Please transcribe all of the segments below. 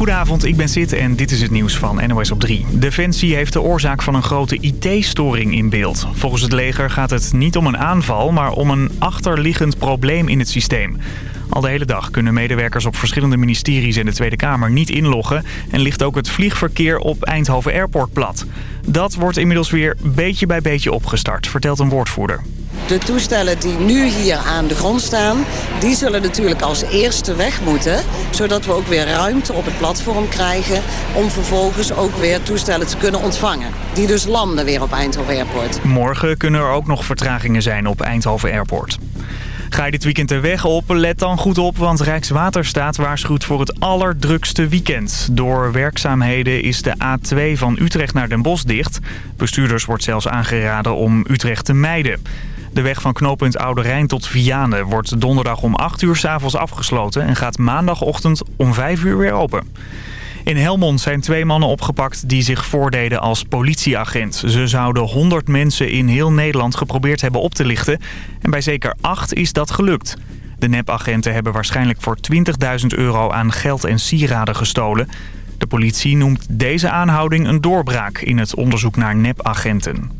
Goedenavond, ik ben Sid en dit is het nieuws van NOS op 3. Defensie heeft de oorzaak van een grote IT-storing in beeld. Volgens het leger gaat het niet om een aanval, maar om een achterliggend probleem in het systeem. Al de hele dag kunnen medewerkers op verschillende ministeries en de Tweede Kamer niet inloggen... en ligt ook het vliegverkeer op Eindhoven Airport plat. Dat wordt inmiddels weer beetje bij beetje opgestart, vertelt een woordvoerder. De toestellen die nu hier aan de grond staan, die zullen natuurlijk als eerste weg moeten. Zodat we ook weer ruimte op het platform krijgen om vervolgens ook weer toestellen te kunnen ontvangen. Die dus landen weer op Eindhoven Airport. Morgen kunnen er ook nog vertragingen zijn op Eindhoven Airport. Ga je dit weekend de weg op? Let dan goed op, want Rijkswaterstaat waarschuwt voor het allerdrukste weekend. Door werkzaamheden is de A2 van Utrecht naar Den Bosch dicht. Bestuurders wordt zelfs aangeraden om Utrecht te mijden. De weg van knooppunt Oude Rijn tot Vianen wordt donderdag om 8 uur s'avonds afgesloten... en gaat maandagochtend om 5 uur weer open. In Helmond zijn twee mannen opgepakt die zich voordeden als politieagent. Ze zouden 100 mensen in heel Nederland geprobeerd hebben op te lichten. En bij zeker 8 is dat gelukt. De nepagenten hebben waarschijnlijk voor 20.000 euro aan geld en sieraden gestolen. De politie noemt deze aanhouding een doorbraak in het onderzoek naar nepagenten.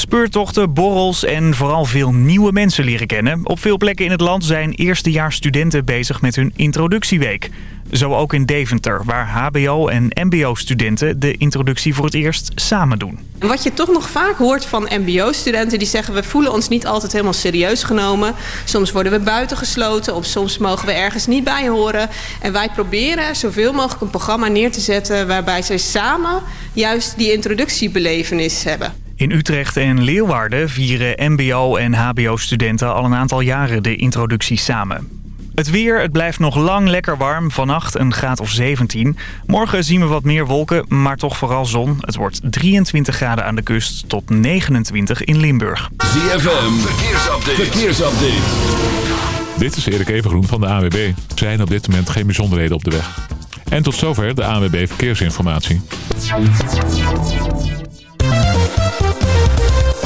Speurtochten, borrels en vooral veel nieuwe mensen leren kennen. Op veel plekken in het land zijn eerstejaars studenten bezig met hun introductieweek. Zo ook in Deventer, waar hbo- en mbo-studenten de introductie voor het eerst samen doen. Wat je toch nog vaak hoort van mbo-studenten... die zeggen we voelen ons niet altijd helemaal serieus genomen. Soms worden we buitengesloten of soms mogen we ergens niet bij horen. En wij proberen zoveel mogelijk een programma neer te zetten... waarbij zij samen juist die introductiebelevenis hebben. In Utrecht en Leeuwarden vieren mbo- en hbo-studenten al een aantal jaren de introductie samen. Het weer, het blijft nog lang lekker warm. Vannacht een graad of 17. Morgen zien we wat meer wolken, maar toch vooral zon. Het wordt 23 graden aan de kust tot 29 in Limburg. ZFM, verkeersupdate. verkeersupdate. Dit is Erik Evengroen van de AWB. Er zijn op dit moment geen bijzonderheden op de weg. En tot zover de AWB Verkeersinformatie.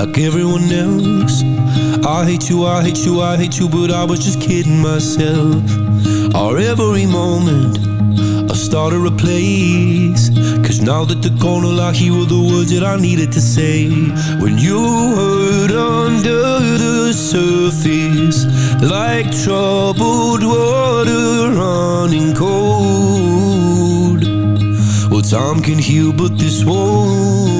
like everyone else. I hate you, I hate you, I hate you But I was just kidding myself. Our every moment I started a place Cause now that the corner light Here were the words that I needed to say. When you heard under the surface Like troubled water running cold. Well, time can heal but this won't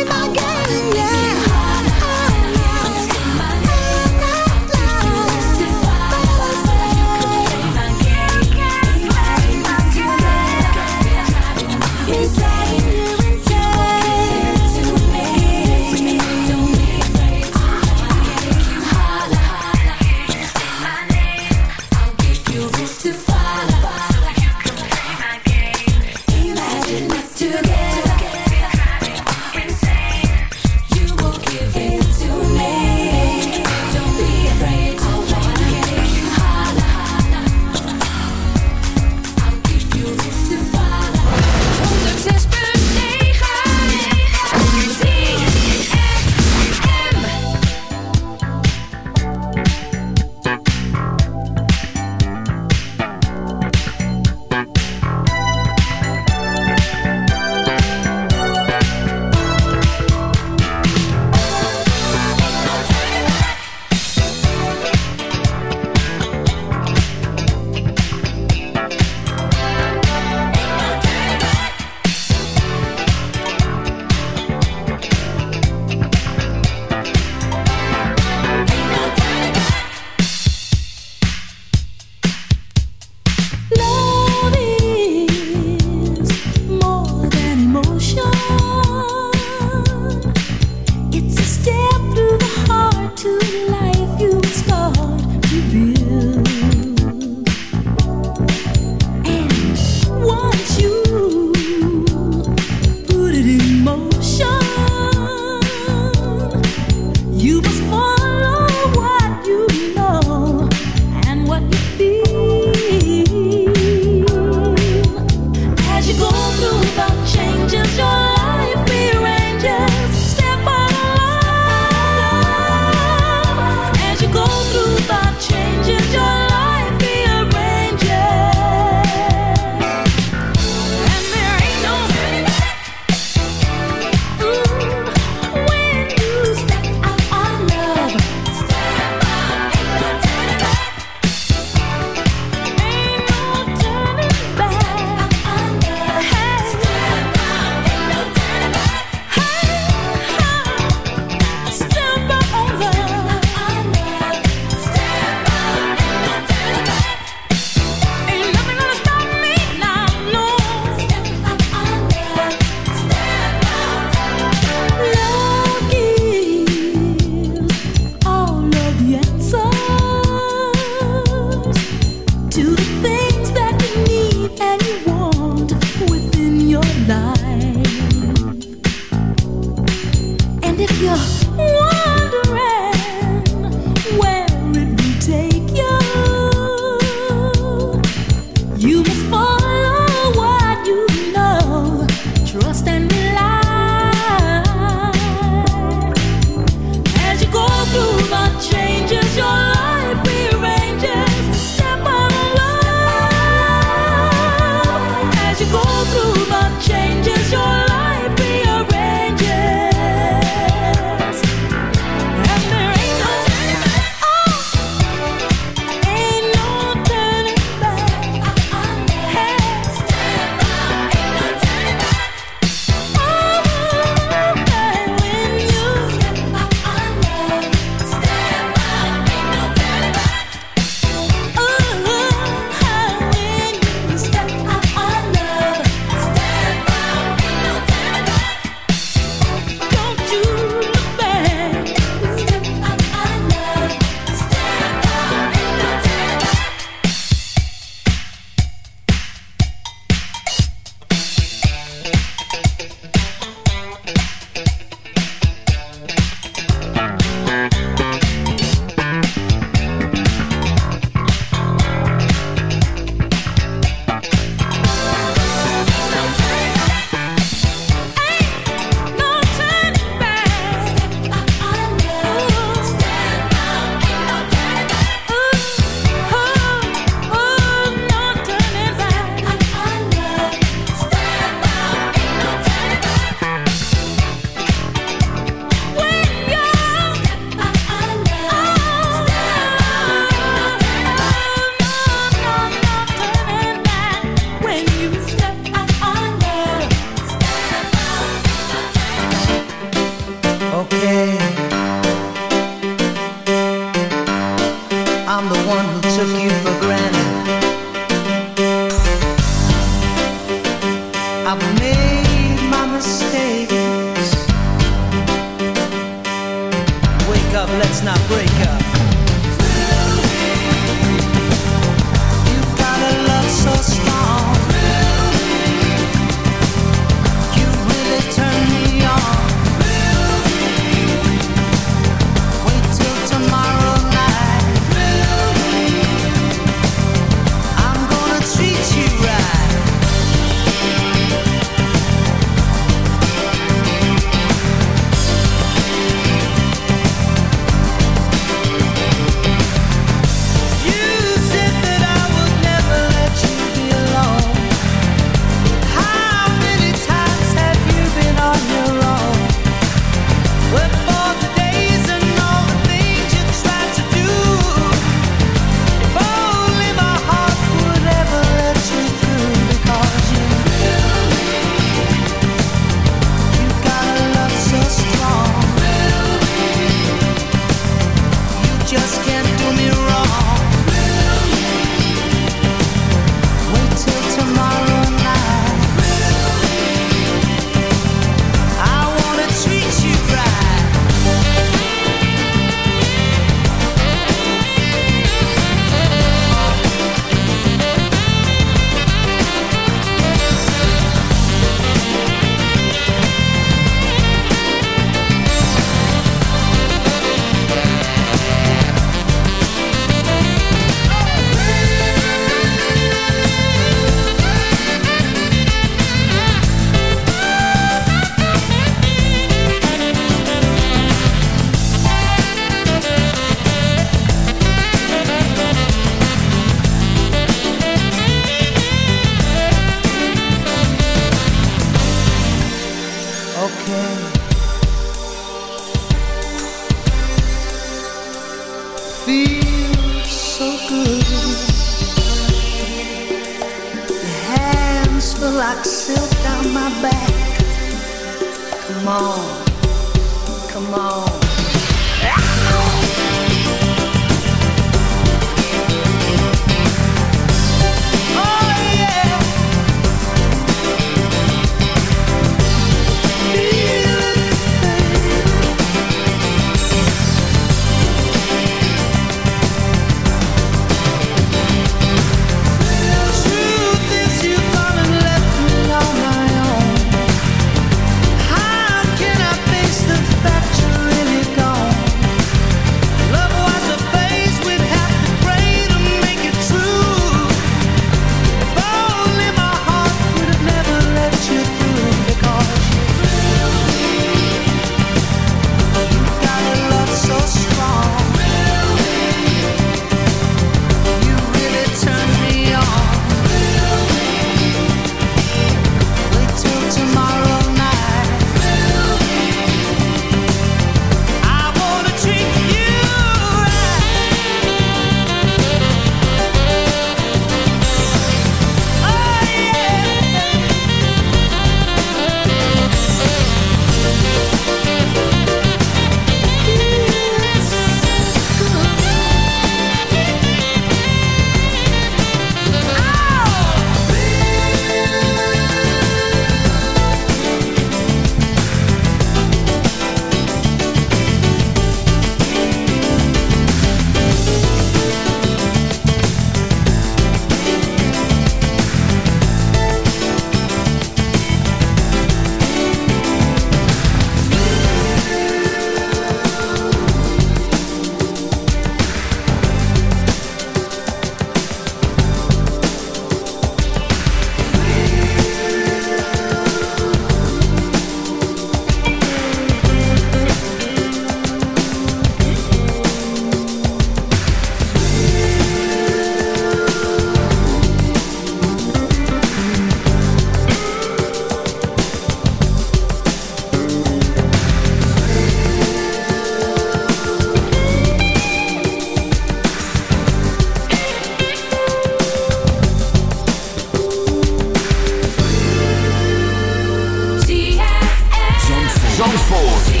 force.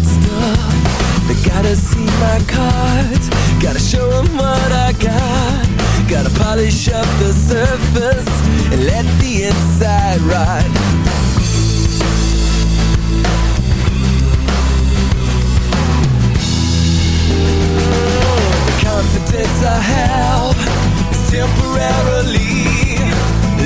good stuff. They gotta see my cards. Gotta show them what I got. Gotta polish up the surface And let the inside rot The confidence I have Is temporarily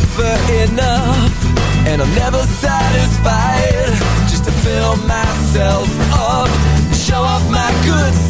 never enough And I'm never satisfied Just to fill myself up Show off my good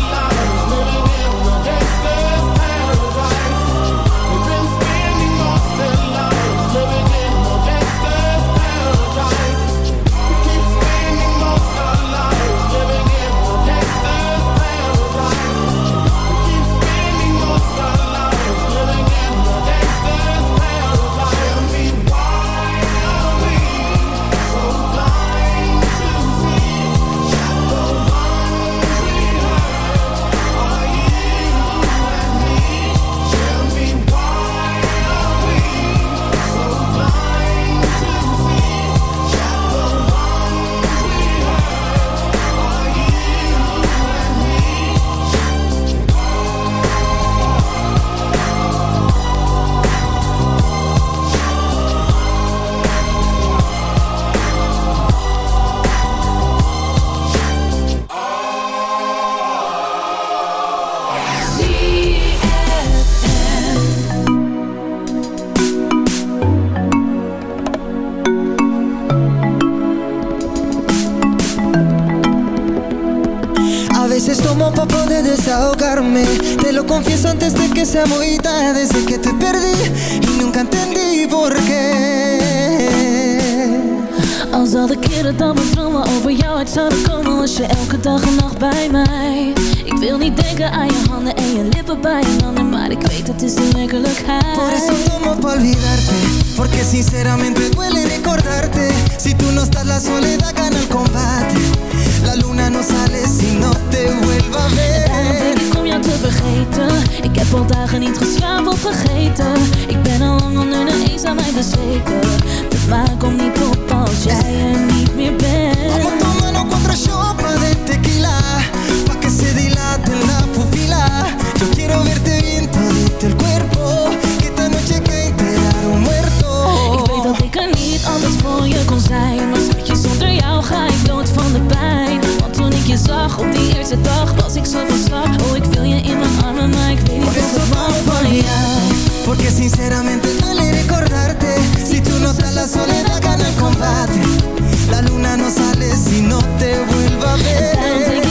Poder desahogarme. Te lo confieso antes de que sea muy tarde. Desde que te perdí y nunca entendí por qué. Als al de keren dat mijn dromen over jou uit zouden komen Was je elke dag en nacht bij mij. Ik wil niet denken aan je handen en je lippen bij een ander Maar ik weet het is de werkelijkheid. Por eso tomo pa' olvidarte Porque sinceramente duele recordarte. Si tú no estás la soledad gana el combate. La luna no sale si no te vuelva a Daarom ver ik om jou te vergeten. Ik heb al dagen niet geslapen of vergeten. Ik ben al lang onder de eens aan mij bezweken. De maan komt niet op als jij er niet meer bent. Vamos tomando cuatro shots de tequila quiero verte bien todito el cuerpo Que esta noche hay que enterar un muerto. Ik weet dat ik er niet altijd voor je kon zijn Maar schatje, zonder jou ga ik dood van de pijn. Want toen ik je zag op die eerste dag Was ik zo van slag Oh, ik wil je in mijn armen Maar ik weet niet of ik mag van jou. Porque sinceramente duele recordarte. Si tú no la soledad gana el combate. La luna no sale si no te vuelva a ver.